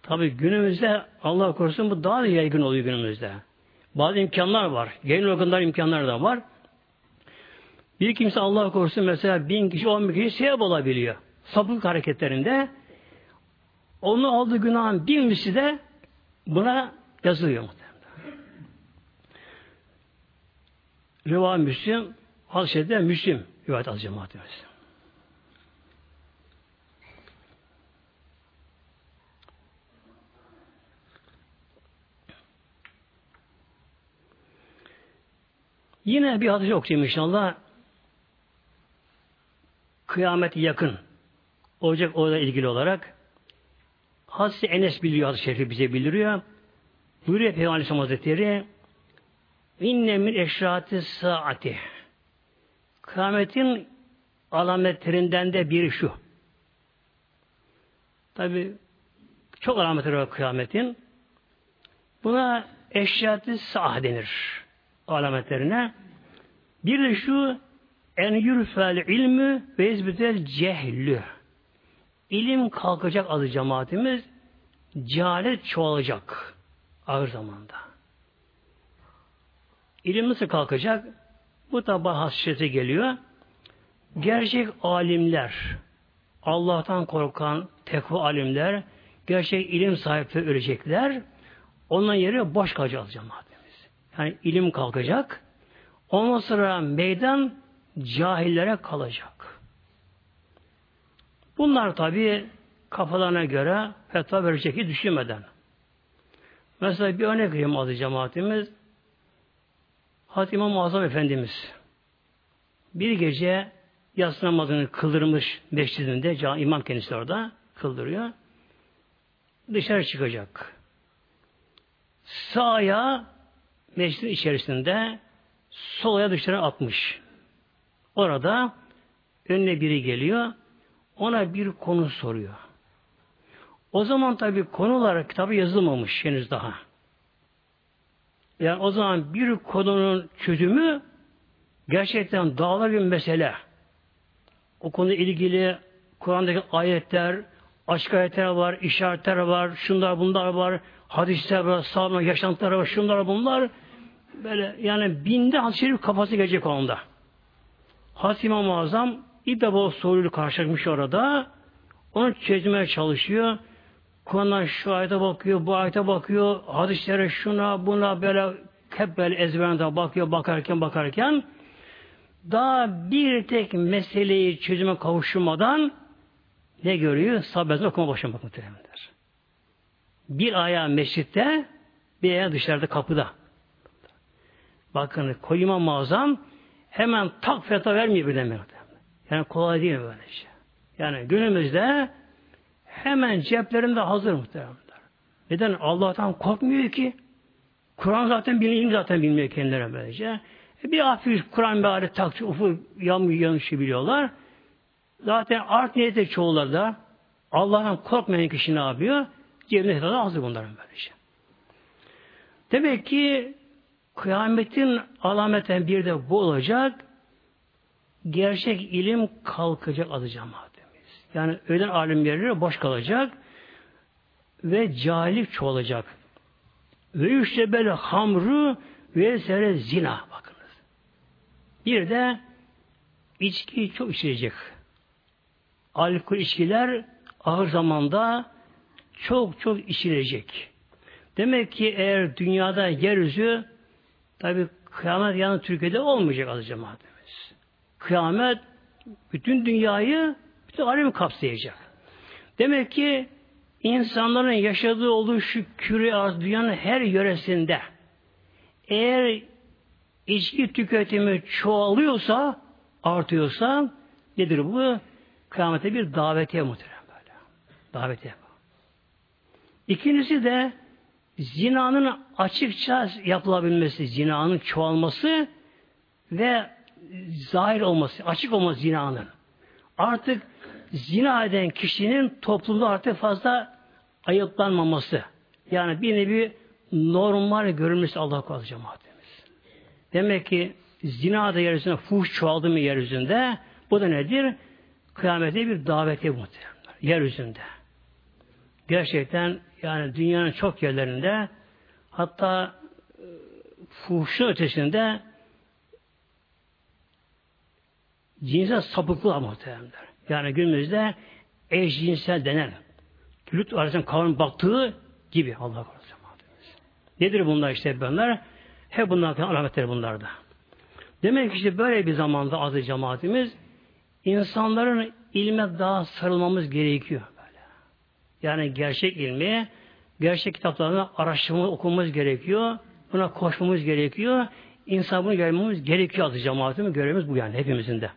Tabi günümüzde Allah korusun bu daha da yaygın oluyor günümüzde. Bazı imkanlar var. Genel okullar imkanlar da var. Bir kimse Allah korusun mesela bin kişi, on bin kişi sevap olabiliyor. Sapık hareketlerinde onu aldığı günahın bir misli de buna yazılıyor muhtemelen. Riva Müslim, Hazreti Müslim rivayet az cemaatimiz. Yine bir hadis okuyayım inşallah. Kıyamet yakın olacak orada ilgili olarak. Hazreti Enes biliyor hadis-i şerifi bize bildiriyor. Buyuruyor Peygamber Aleyhisselam Hazretleri İnne min eşrati saati Kıyametin alametlerinden de biri şu. Tabi çok alametleri var kıyametin. Buna eşyatı sah denir alametlerine. Bir de şu en yürfel ilmü ve ezbetel cehlü. İlim kalkacak adı cemaatimiz. Cehalet çoğalacak. Ağır zamanda. İlim nasıl kalkacak? Bu tabi hasreti geliyor. Gerçek alimler, Allah'tan korkan tekva alimler, gerçek ilim sahipleri ölecekler. Onların yeri boş kalacak cemaat. Yani ilim kalkacak. Ondan sonra meydan cahillere kalacak. Bunlar tabi kafalarına göre fetva verecek düşünmeden. Mesela bir örnek vereyim adı cemaatimiz. Hazreti İmam Azam Efendimiz bir gece yatsı namazını kıldırmış mescidinde, imam kendisi orada kıldırıyor. Dışarı çıkacak. Sağa meclisin içerisinde solaya dışarı atmış. Orada önüne biri geliyor. Ona bir konu soruyor. O zaman tabi konular kitabı yazılmamış henüz daha. Yani o zaman bir konunun çözümü gerçekten dağlar bir mesele. O konuyla ilgili Kur'an'daki ayetler, açık ayetler var, işaretler var, şunlar bunlar var, hadisler var, sağlam yaşantılar var, şunlar bunlar. Böyle yani binde hadis-i şerif kafası gelecek onda. Hazreti İmam-ı Azam ilk defa soruyla karşılaşmış orada. Onu çözmeye çalışıyor. Kur'an'dan şu ayete bakıyor, bu ayete bakıyor, hadislere şuna buna böyle hep böyle ezberinde bakıyor, bakarken bakarken daha bir tek meseleyi çözüme kavuşmadan ne görüyor? Sabretme okuma başlamak muhtemelendir. Bir ayağı mescitte, bir ayağı dışarıda kapıda. Bakın koyuma mazam hemen tak feta vermiyor bile Yani kolay değil böyle şey. Yani günümüzde hemen ceplerinde hazır muhtemelen. Neden? Allah'tan korkmuyor ki. Kur'an zaten bilmiyor, zaten bilmiyor kendilerine böylece. E bir hafif Kur'an meali takçı, ufu yanlış yanlışı biliyorlar. Zaten art niyete çoğular da Allah'tan korkmayan kişi ne yapıyor? Cebine hazır bunların böylece. Demek ki kıyametin alameten bir de bu olacak. Gerçek ilim kalkacak adı cemaatimiz. Yani öğlen alim yerleri boş kalacak ve cahillik çoğalacak. Ve işte böyle hamru ve sere zina bakınız. Bir de içki çok içilecek. Alkol içkiler ağır zamanda çok çok içilecek. Demek ki eğer dünyada yeryüzü tabi kıyamet yanı Türkiye'de olmayacak az cemaatimiz. Kıyamet bütün dünyayı bütün alemi kapsayacak. Demek ki insanların yaşadığı olduğu şu küre arz dünyanın her yöresinde eğer içki tüketimi çoğalıyorsa, artıyorsa nedir bu? Kıyamete bir davetiye muhtemelen böyle. Davetiye. İkincisi de zinanın açıkça yapılabilmesi, zinanın çoğalması ve zahir olması, açık olması zinanın. Artık zina eden kişinin toplumda artık fazla ayıplanmaması. Yani bir nevi normal görülmesi Allah korusun cemaatimiz. Demek ki zina da yeryüzünde fuhuş çoğaldı mı yeryüzünde bu da nedir? Kıyamete bir daveti muhtemelen. Yeryüzünde. Gerçekten yani dünyanın çok yerlerinde hatta e, fuhuşun ötesinde cinsel sapıklığı muhtemelenler. Yani günümüzde eşcinsel denen Lüt arasında kavram baktığı gibi Allah korusun. Nedir bunlar işte bunlar? Hep bunlar alametleri bunlarda. Demek ki işte böyle bir zamanda azı cemaatimiz insanların ilme daha sarılmamız gerekiyor. Yani gerçek ilmi, gerçek kitaplarını araştırma okumamız gerekiyor. Buna koşmamız gerekiyor. İnsan bunu görmemiz gerekiyor azı cemaatimiz. Görevimiz bu yani hepimizin de.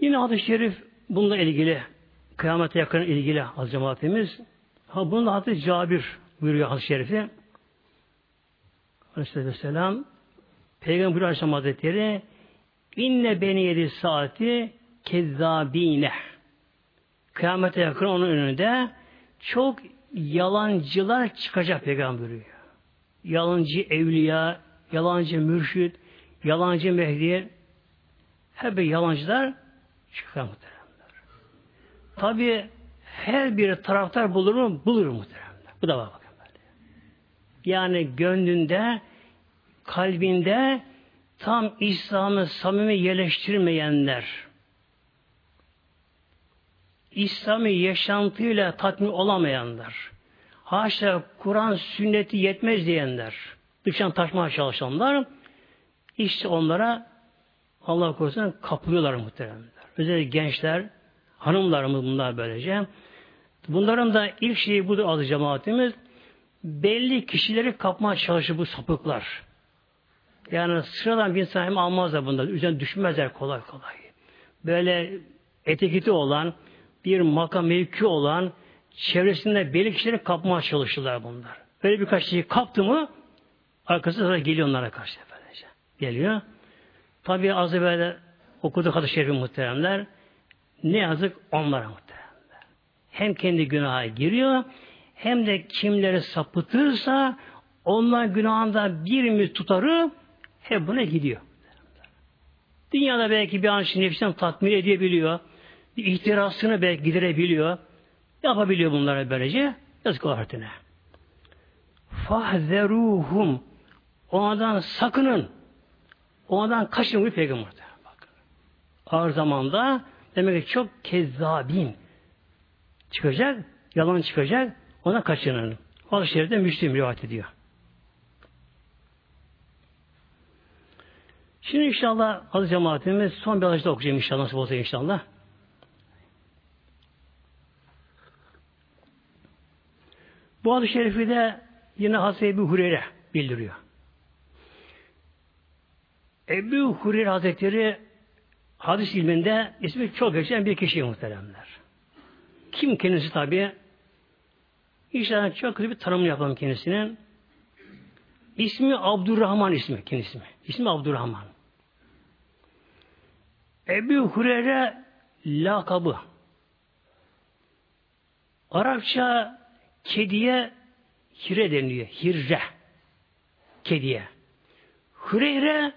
Yine hadis-i şerif bununla ilgili kıyamete yakın ilgili az cemaatimiz. Ha bunun da Hazreti Cabir buyuruyor hadis-i şerifi. Aleyhisselam Peygamber Aleyhisselam Hazretleri inne beni yedi saati kezzabine kıyamete yakın onun önünde çok yalancılar çıkacak peygamber buyuruyor. Yalancı evliya, yalancı mürşid, yalancı mehdi hep yalancılar çıkar muhteremler. Tabi her bir taraftar bulur mu? Bulur muhteremler. Bu da var bakın böyle. Yani gönlünde, kalbinde tam İslam'ı samimi yerleştirmeyenler, İslam'ı yaşantıyla tatmin olamayanlar, haşa Kur'an sünneti yetmez diyenler, dıştan taşmaya çalışanlar, işte onlara Allah korusun kapılıyorlar muhtemelen. Özellikle gençler, hanımlarımız bunlar böylece. Bunların da ilk şeyi budur adı cemaatimiz. Belli kişileri kapmaya çalışır bu sapıklar. Yani sıradan bir insan hem almazlar bunlar. Üzerine düşmezler kolay kolay. Böyle etiketi olan, bir makam mevki olan, çevresinde belli kişileri kapmaya çalışırlar bunlar. Böyle birkaç şeyi kaptı mı arkası sonra geliyor onlara karşı efendice. Geliyor. Tabi az evvel okuduk hadis-i şerifi muhteremler. Ne yazık onlara muhteremler. hem kendi günaha giriyor hem de kimleri sapıtırsa onlar günahında bir mi tutarı hep buna gidiyor. Dünyada belki bir an için nefsini tatmin edebiliyor. Bir ihtirasını belki giderebiliyor. Yapabiliyor bunlara böylece. Yazık ahiretine. Fahzeruhum. Ondan sakının. Ondan kaçın bir peygamber. Bakın. Ağır zamanda demek ki çok kezzabin çıkacak, yalan çıkacak, ona kaçının. Hadis-i Şerif'te Müslim rivayet ediyor. Şimdi inşallah aziz cemaatimiz son bir hadis okuyacağım inşallah nasıl olsa inşallah. Bu hadis-i şerifi de yine Hazreti Ebu Hureyre bildiriyor. Ebu Hureyre Hazretleri hadis ilminde ismi çok geçen bir kişi muhteremler. Kim kendisi tabi? İnşallah çok kısa bir tanım yapalım kendisinin. İsmi Abdurrahman ismi kendisi. İsmi Abdurrahman. Ebu Hureyre lakabı. Arapça kediye hire deniliyor. Hirre. Kediye. Hureyre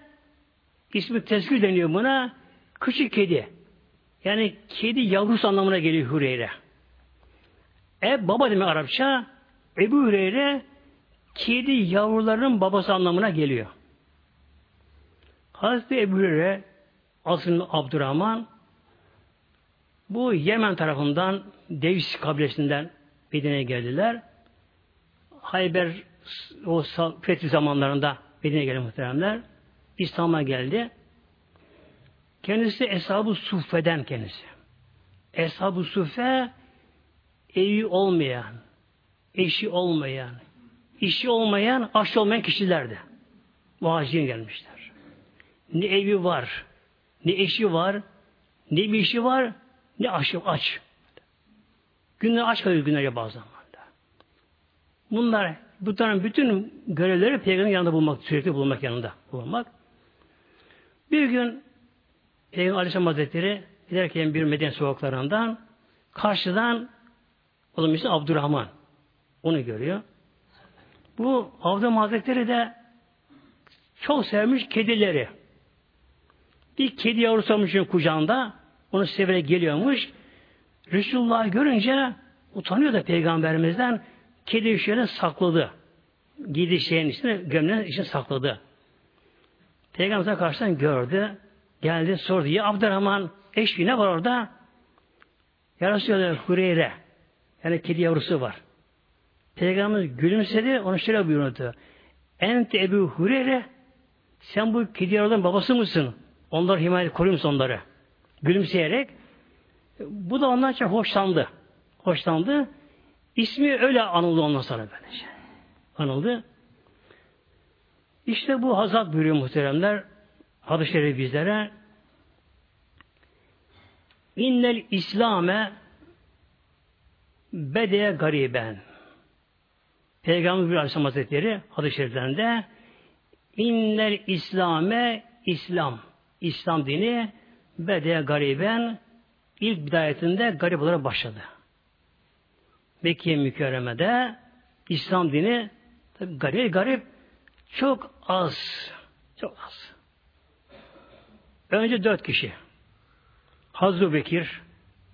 ismi tezkür deniyor buna. Küçük kedi. Yani kedi yavrusu anlamına geliyor Hureyre. E baba demek Arapça. Ebu Hureyre kedi yavrularının babası anlamına geliyor. Hazreti Ebu Hureyre aslında Abdurrahman bu Yemen tarafından Devs kabilesinden Medine'ye geldiler. Hayber o fethi zamanlarında Medine'ye gelen muhteremler İslam'a geldi. Kendisi Eshab-ı Suffe'den kendisi. Eshab-ı Suffe evi olmayan, eşi olmayan, işi olmayan, aşı olmayan kişilerdi. Muhacirin gelmişler. Ne evi var, ne eşi var, ne bir işi var, ne aşı aç. Günler aç kalıyor günlerce zamanda. Bunlar, bu tane bütün görevleri peygamberin yanında bulmak, sürekli bulmak yanında bulunmak. Bir gün Peygamber Aleyhisselam Hazretleri giderken bir Medine sokaklarından karşıdan o zaman işte Abdurrahman onu görüyor. Bu Abdurrahman Hazretleri de çok sevmiş kedileri. Bir kedi yavrusu almış kucağında onu severek geliyormuş. Resulullah görünce utanıyor da peygamberimizden kedi şöyle sakladı. Giydiği şeyin içine gömleğin içine sakladı. Peygamber karşıdan gördü. Geldi sordu. Ya Abdurrahman eşbi ne var orada? Ya Resulallah Hureyre. Yani kedi yavrusu var. Peygamber gülümsedi. Onu şöyle buyurdu. Ente Ebu Hureyre sen bu kedi yavruların babası mısın? Onları himayet koruyor musun onları? Gülümseyerek bu da ondan çok hoşlandı. Hoşlandı. İsmi öyle anıldı ondan sonra böylece. Anıldı. İşte bu Hazat buyuruyor muhteremler. Hadis-i bizlere İnnel İslame bedeye gariben. Peygamber bir Aleyhisselam Hazretleri hadis-i şeriflerinde İnnel İslame İslam. İslam dini bedeye gariben ilk bidayetinde garip olarak başladı. Mekke mükerremede İslam dini tabi garip garip çok az. Çok az. Önce dört kişi. Hazreti Bekir,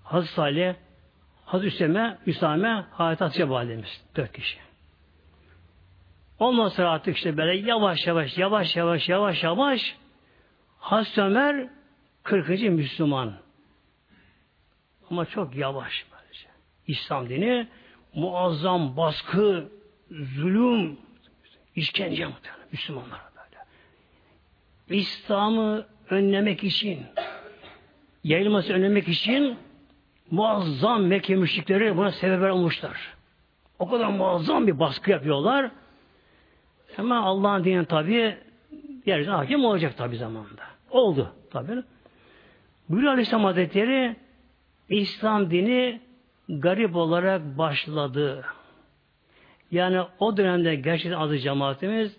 Hazreti Salih, Hazreti Üsame, Üsame, Hazreti Hatice Validemiz. Dört kişi. Ondan sonra artık işte böyle yavaş yavaş, yavaş yavaş, yavaş yavaş Hazreti Ömer 40. Müslüman. Ama çok yavaş böylece. İslam dini muazzam baskı, zulüm, işkence muhtemelen Müslümanlara böyle. İslam'ı önlemek için, yayılması önlemek için muazzam Mekke müşrikleri buna sebepler olmuşlar. O kadar muazzam bir baskı yapıyorlar. Ama Allah'ın dini tabi yeryüzüne hakim olacak tabi zamanında. Oldu tabi. Buyuruyor Aleyhisselam Hazretleri İslam dini garip olarak başladı. Yani o dönemde gerçekten azı cemaatimiz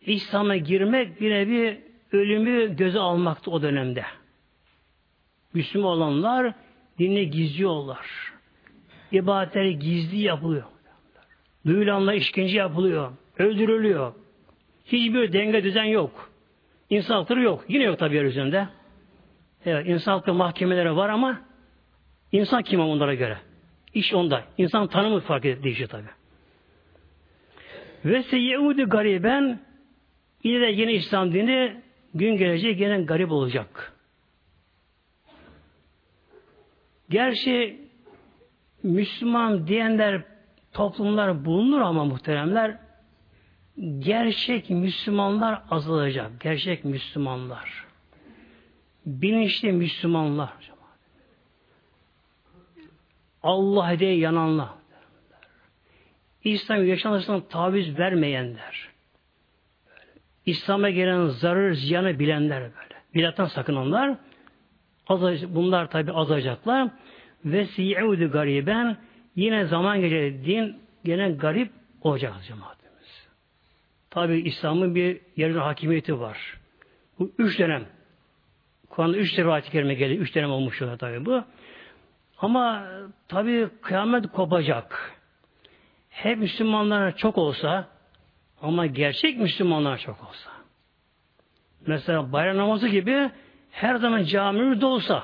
İslam'a girmek bir nevi ölümü göze almaktı o dönemde. Müslüman olanlar dinini gizliyorlar. ibadetleri gizli yapılıyor. Duyulanla işkence yapılıyor. Öldürülüyor. Hiçbir denge düzen yok. İnsan hakları yok. Yine yok tabi yeryüzünde. Evet, insan hakları mahkemeleri var ama insan kim onlara göre? İş onda. İnsan tanımı fark edip değişiyor tabi. Ve seyyehudi gariben yine de yine İslam dini gün gelecek gene garip olacak. Gerçi Müslüman diyenler toplumlar bulunur ama muhteremler gerçek Müslümanlar azalacak. Gerçek Müslümanlar. Bilinçli Müslümanlar. Allah diye yananlar. İslam yaşantısına taviz vermeyenler. İslam'a gelen zarar ziyanı bilenler böyle. Bilattan sakınanlar bunlar tabi azacaklar. Ve si'udu gariben yine zaman gelecek din gene garip olacak cemaatimiz. Tabi İslam'ın bir yerin hakimiyeti var. Bu üç dönem. Kur'an'da üç defa ayet-i kerime geldi. Üç dönem olmuş tabi bu. Ama tabi kıyamet kopacak. Hep Müslümanlar çok olsa ama gerçek Müslümanlar çok olsa. Mesela bayram namazı gibi her zaman camimiz olsa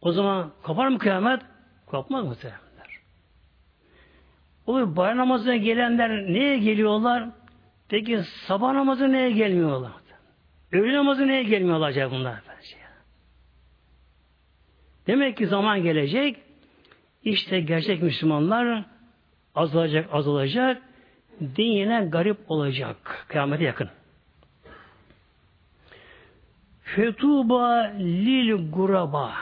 o zaman kopar mı kıyamet? Kopmaz mı muhtemelenler? O bayram namazına gelenler neye geliyorlar? Peki sabah namazı neye gelmiyorlar? Öğle namazı neye gelmiyorlar acaba bunlar? Demek ki zaman gelecek işte gerçek Müslümanlar azalacak azalacak din yine garip olacak. Kıyamete yakın. Fetuba lil guraba.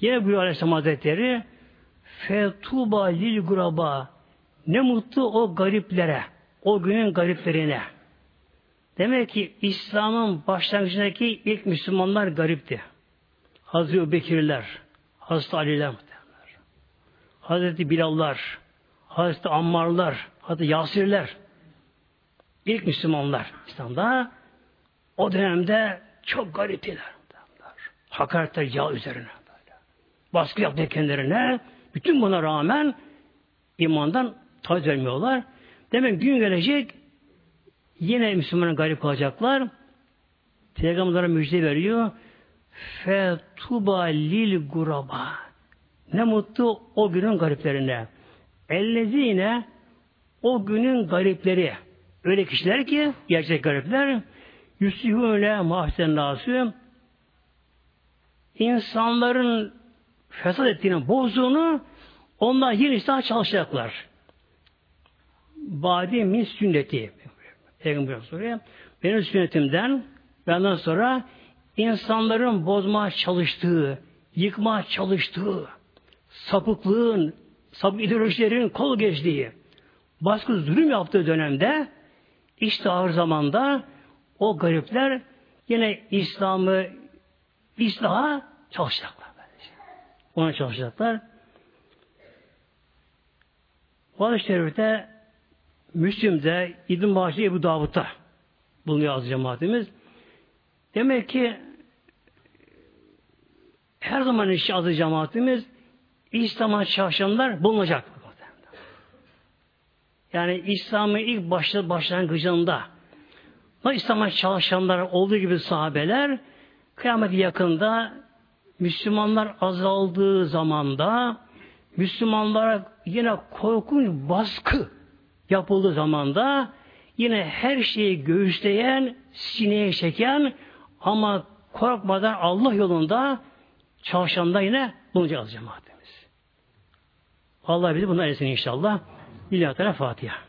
Yine buyuruyor Aleyhisselam Hazretleri Fetuba lil guraba. Ne mutlu o gariplere. O günün gariplerine. Demek ki İslam'ın başlangıcındaki ilk Müslümanlar garipti. Hazreti Bekirler, Hazreti Ali'ler, Hazreti Bilallar, Hazreti Ammarlar, Hazreti Yasirler, ilk Müslümanlar İslam'da o dönemde çok gariptiler. Hakaretler yağ üzerine. Baskı yaptı kendilerine. Bütün buna rağmen imandan taviz vermiyorlar. Demek gün gelecek yine Müslümanlar garip kalacaklar. Peygamberlere müjde veriyor. Fetuba lil guraba. Ne mutlu o günün gariplerine. Ellezine o günün garipleri. Öyle kişiler ki gerçek garipler Yusihûne mahsen nasü insanların fesat ettiğini, bozduğunu onlar yeniden çalışacaklar. Badi min sünneti. Peygamber soruyor. Benim sünnetimden benden sonra insanların bozma çalıştığı, yıkma çalıştığı, sapıklığın, sapık ideolojilerin kol geçtiği, baskı zulüm yaptığı dönemde işte ağır zamanda o garipler yine İslam'ı İslaha çalışacaklar. Ona çalışacaklar. Hadis-i Şerif'te Müslim'de İbn Mahşi Ebu Davud'da bulunuyor az cemaatimiz. Demek ki her zaman işi azı cemaatimiz İslam'a çalışanlar bulunacak. Yani İslam'ın ilk başta başlangıcında İslam'a çalışanlar olduğu gibi sahabeler kıyamet yakında Müslümanlar azaldığı zamanda Müslümanlara yine korkunç baskı yapıldığı zamanda yine her şeyi göğüsleyen, sineye çeken ama korkmadan Allah yolunda çalışanlar yine bulunacağız cemaatimiz. Allah bilir bunlar etsin inşallah. Teala Fatiha.